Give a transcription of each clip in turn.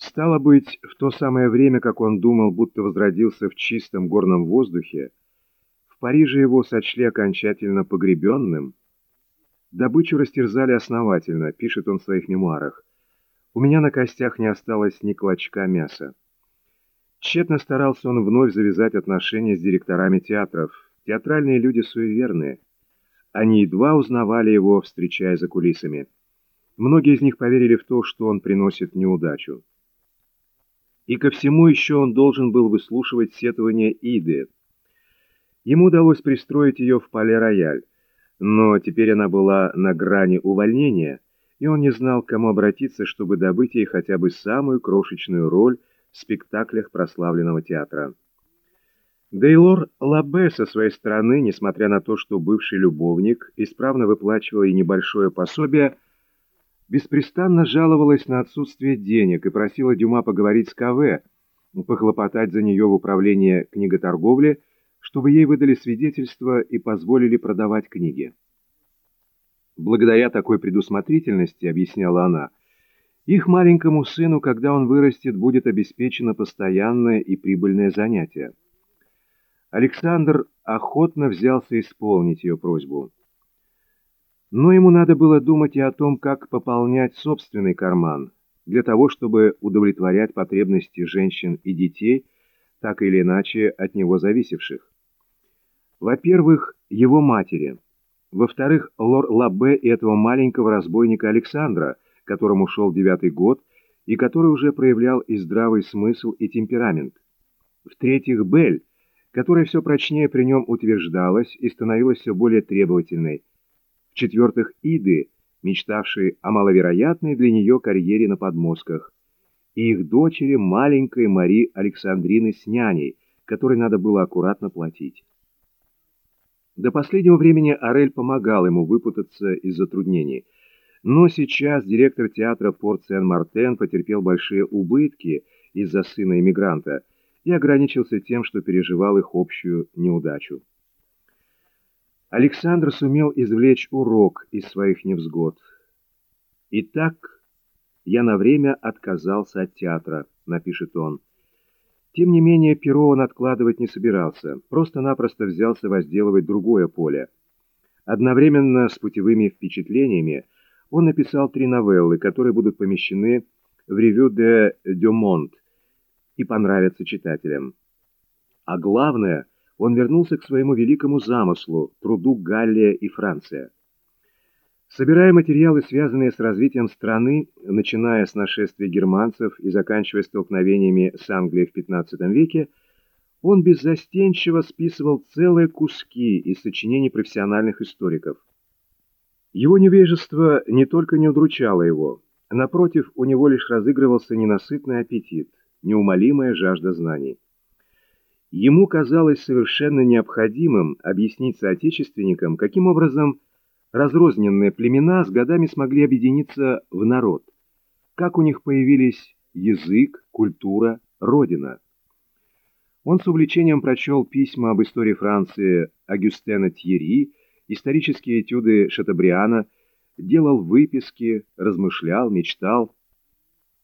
Стало быть, в то самое время, как он думал, будто возродился в чистом горном воздухе, в Париже его сочли окончательно погребенным. Добычу растерзали основательно, пишет он в своих мемуарах. У меня на костях не осталось ни клочка мяса. Тщетно старался он вновь завязать отношения с директорами театров. Театральные люди суеверные. Они едва узнавали его, встречая за кулисами. Многие из них поверили в то, что он приносит неудачу. И ко всему еще он должен был выслушивать сетования Иды. Ему удалось пристроить ее в пале-рояль, но теперь она была на грани увольнения, и он не знал, к кому обратиться, чтобы добыть ей хотя бы самую крошечную роль в спектаклях прославленного театра. Дейлор Лабе со своей стороны, несмотря на то, что бывший любовник исправно выплачивал ей небольшое пособие, беспрестанно жаловалась на отсутствие денег и просила Дюма поговорить с КВ, похлопотать за нее в управление книготорговли, чтобы ей выдали свидетельство и позволили продавать книги. Благодаря такой предусмотрительности, объясняла она, их маленькому сыну, когда он вырастет, будет обеспечено постоянное и прибыльное занятие. Александр охотно взялся исполнить ее просьбу. Но ему надо было думать и о том, как пополнять собственный карман, для того, чтобы удовлетворять потребности женщин и детей, так или иначе от него зависевших. Во-первых, его матери. Во-вторых, лор Лабе и этого маленького разбойника Александра, которому шел девятый год, и который уже проявлял и здравый смысл, и темперамент. В-третьих, Бель, которая все прочнее при нем утверждалась и становилась все более требовательной, в-четвертых, Иды, мечтавшие о маловероятной для нее карьере на подмостках, и их дочери маленькой Мари Александрины с няней, которой надо было аккуратно платить. До последнего времени Арель помогал ему выпутаться из затруднений, но сейчас директор театра Порт Сен-Мартен потерпел большие убытки из-за сына эмигранта и ограничился тем, что переживал их общую неудачу. Александр сумел извлечь урок из своих невзгод. «Итак, я на время отказался от театра», — напишет он. Тем не менее, перо он откладывать не собирался, просто-напросто взялся возделывать другое поле. Одновременно с путевыми впечатлениями он написал три новеллы, которые будут помещены в «Ревю де Дюмонт» и понравятся читателям. А главное — он вернулся к своему великому замыслу, труду Галлия и Франция. Собирая материалы, связанные с развитием страны, начиная с нашествия германцев и заканчивая столкновениями с Англией в XV веке, он беззастенчиво списывал целые куски из сочинений профессиональных историков. Его невежество не только не удручало его, напротив, у него лишь разыгрывался ненасытный аппетит, неумолимая жажда знаний. Ему казалось совершенно необходимым объяснить соотечественникам, каким образом разрозненные племена с годами смогли объединиться в народ, как у них появились язык, культура, родина. Он с увлечением прочел письма об истории Франции Агюстена Тьерри, исторические этюды Шатабриана, делал выписки, размышлял, мечтал.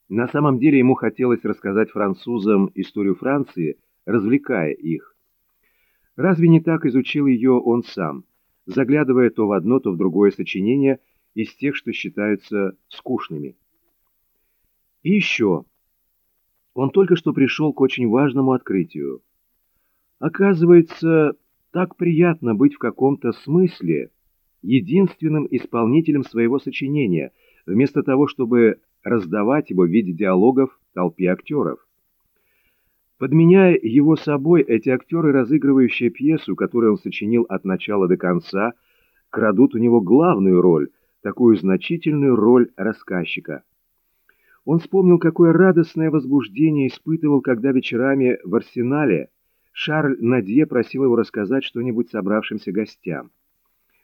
На самом деле ему хотелось рассказать французам историю Франции – развлекая их. Разве не так изучил ее он сам, заглядывая то в одно, то в другое сочинение из тех, что считаются скучными? И еще. Он только что пришел к очень важному открытию. Оказывается, так приятно быть в каком-то смысле единственным исполнителем своего сочинения, вместо того, чтобы раздавать его в виде диалогов толпе актеров. Подменяя его собой, эти актеры, разыгрывающие пьесу, которую он сочинил от начала до конца, крадут у него главную роль, такую значительную роль рассказчика. Он вспомнил, какое радостное возбуждение испытывал, когда вечерами в арсенале Шарль Надье просил его рассказать что-нибудь собравшимся гостям.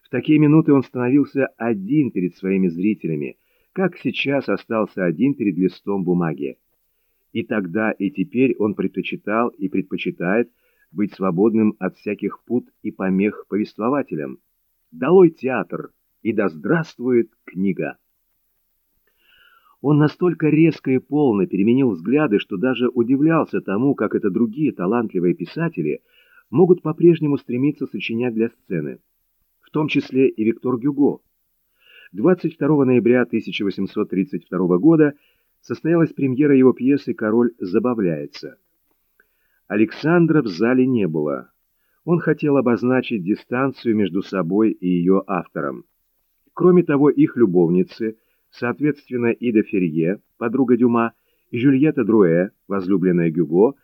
В такие минуты он становился один перед своими зрителями, как сейчас остался один перед листом бумаги. И тогда, и теперь он предпочитал и предпочитает быть свободным от всяких пут и помех повествователям. Долой театр, и да здравствует книга! Он настолько резко и полно переменил взгляды, что даже удивлялся тому, как это другие талантливые писатели могут по-прежнему стремиться сочинять для сцены, в том числе и Виктор Гюго. 22 ноября 1832 года состоялась премьера его пьесы «Король забавляется». Александра в зале не было. Он хотел обозначить дистанцию между собой и ее автором. Кроме того, их любовницы, соответственно, Ида Ферье, подруга Дюма, и Жюльетта Друэ, возлюбленная Гюго,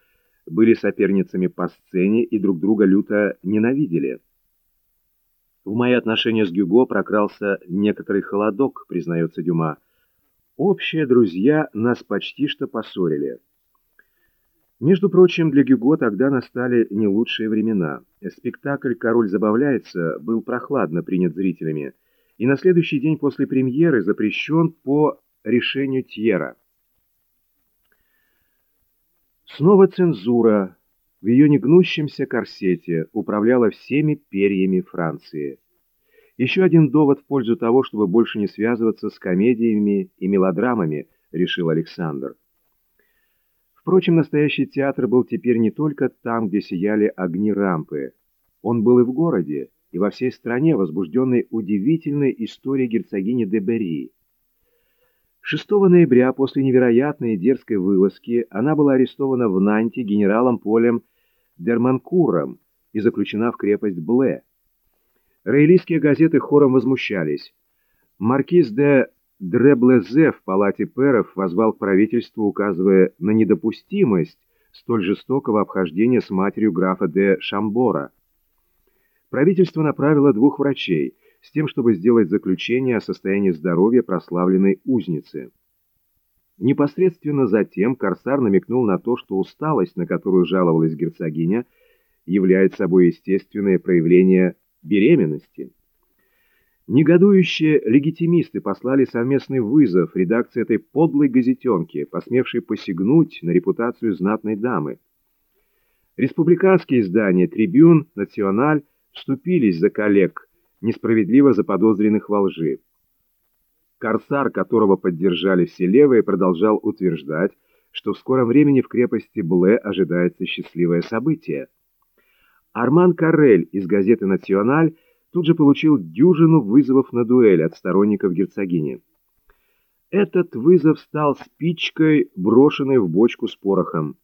были соперницами по сцене и друг друга люто ненавидели. В мои отношения с Гюго прокрался некоторый холодок, признается Дюма. Общие друзья нас почти что поссорили. Между прочим, для Гюго тогда настали не лучшие времена. Спектакль «Король забавляется» был прохладно принят зрителями, и на следующий день после премьеры запрещен по решению Тьера. Снова цензура в ее негнущемся корсете управляла всеми перьями Франции. Еще один довод в пользу того, чтобы больше не связываться с комедиями и мелодрамами, решил Александр. Впрочем, настоящий театр был теперь не только там, где сияли огни рампы. Он был и в городе, и во всей стране, возбужденной удивительной историей герцогини де Берри. 6 ноября, после невероятной и дерзкой вылазки, она была арестована в Нанте генералом Полем Дерманкуром и заключена в крепость Бле. Роялистские газеты хором возмущались. Маркиз де Дреблезе в палате пэров возвал к правительству, указывая на недопустимость столь жестокого обхождения с матерью графа де Шамбора. Правительство направило двух врачей с тем, чтобы сделать заключение о состоянии здоровья прославленной узницы. Непосредственно затем Корсар намекнул на то, что усталость, на которую жаловалась герцогиня, является собой естественное проявление беременности. Негодующие легитимисты послали совместный вызов редакции этой подлой газетенки, посмевшей посягнуть на репутацию знатной дамы. Республиканские издания «Трибюн», «Националь» вступились за коллег, несправедливо заподозренных во лжи. Корсар, которого поддержали все левые, продолжал утверждать, что в скором времени в крепости Бле ожидается счастливое событие. Арман Карель из газеты «Националь» тут же получил дюжину вызовов на дуэль от сторонников герцогини. Этот вызов стал спичкой, брошенной в бочку с порохом.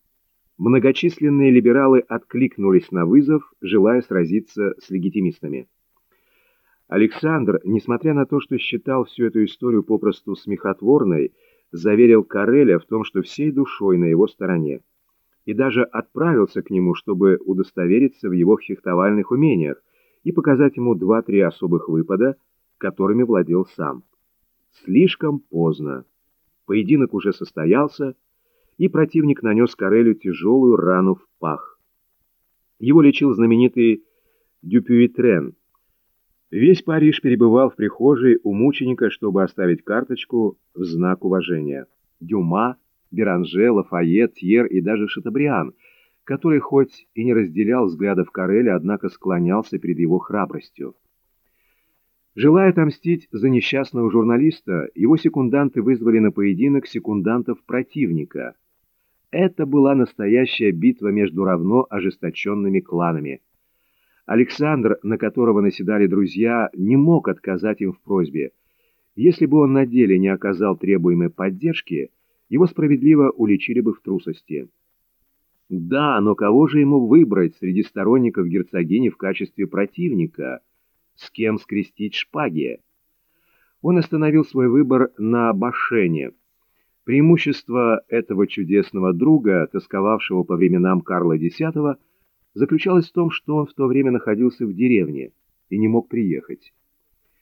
Многочисленные либералы откликнулись на вызов, желая сразиться с легитимистами. Александр, несмотря на то, что считал всю эту историю попросту смехотворной, заверил Кареля в том, что всей душой на его стороне, и даже отправился к нему, чтобы удостовериться в его фехтовальных умениях, и показать ему два-три особых выпада, которыми владел сам. Слишком поздно. Поединок уже состоялся, и противник нанес Карелю тяжелую рану в пах. Его лечил знаменитый Дюпюитрен. Весь Париж перебывал в прихожей у мученика, чтобы оставить карточку в знак уважения. Дюма, Беранже, Лафайет, Тьер и даже Шатабриан — который хоть и не разделял взглядов Кареля, однако склонялся перед его храбростью. Желая отомстить за несчастного журналиста, его секунданты вызвали на поединок секундантов противника. Это была настоящая битва между равно ожесточенными кланами. Александр, на которого наседали друзья, не мог отказать им в просьбе. Если бы он на деле не оказал требуемой поддержки, его справедливо уличили бы в трусости. Да, но кого же ему выбрать среди сторонников герцогини в качестве противника? С кем скрестить шпаги? Он остановил свой выбор на Башене. Преимущество этого чудесного друга, тосковавшего по временам Карла X, заключалось в том, что он в то время находился в деревне и не мог приехать.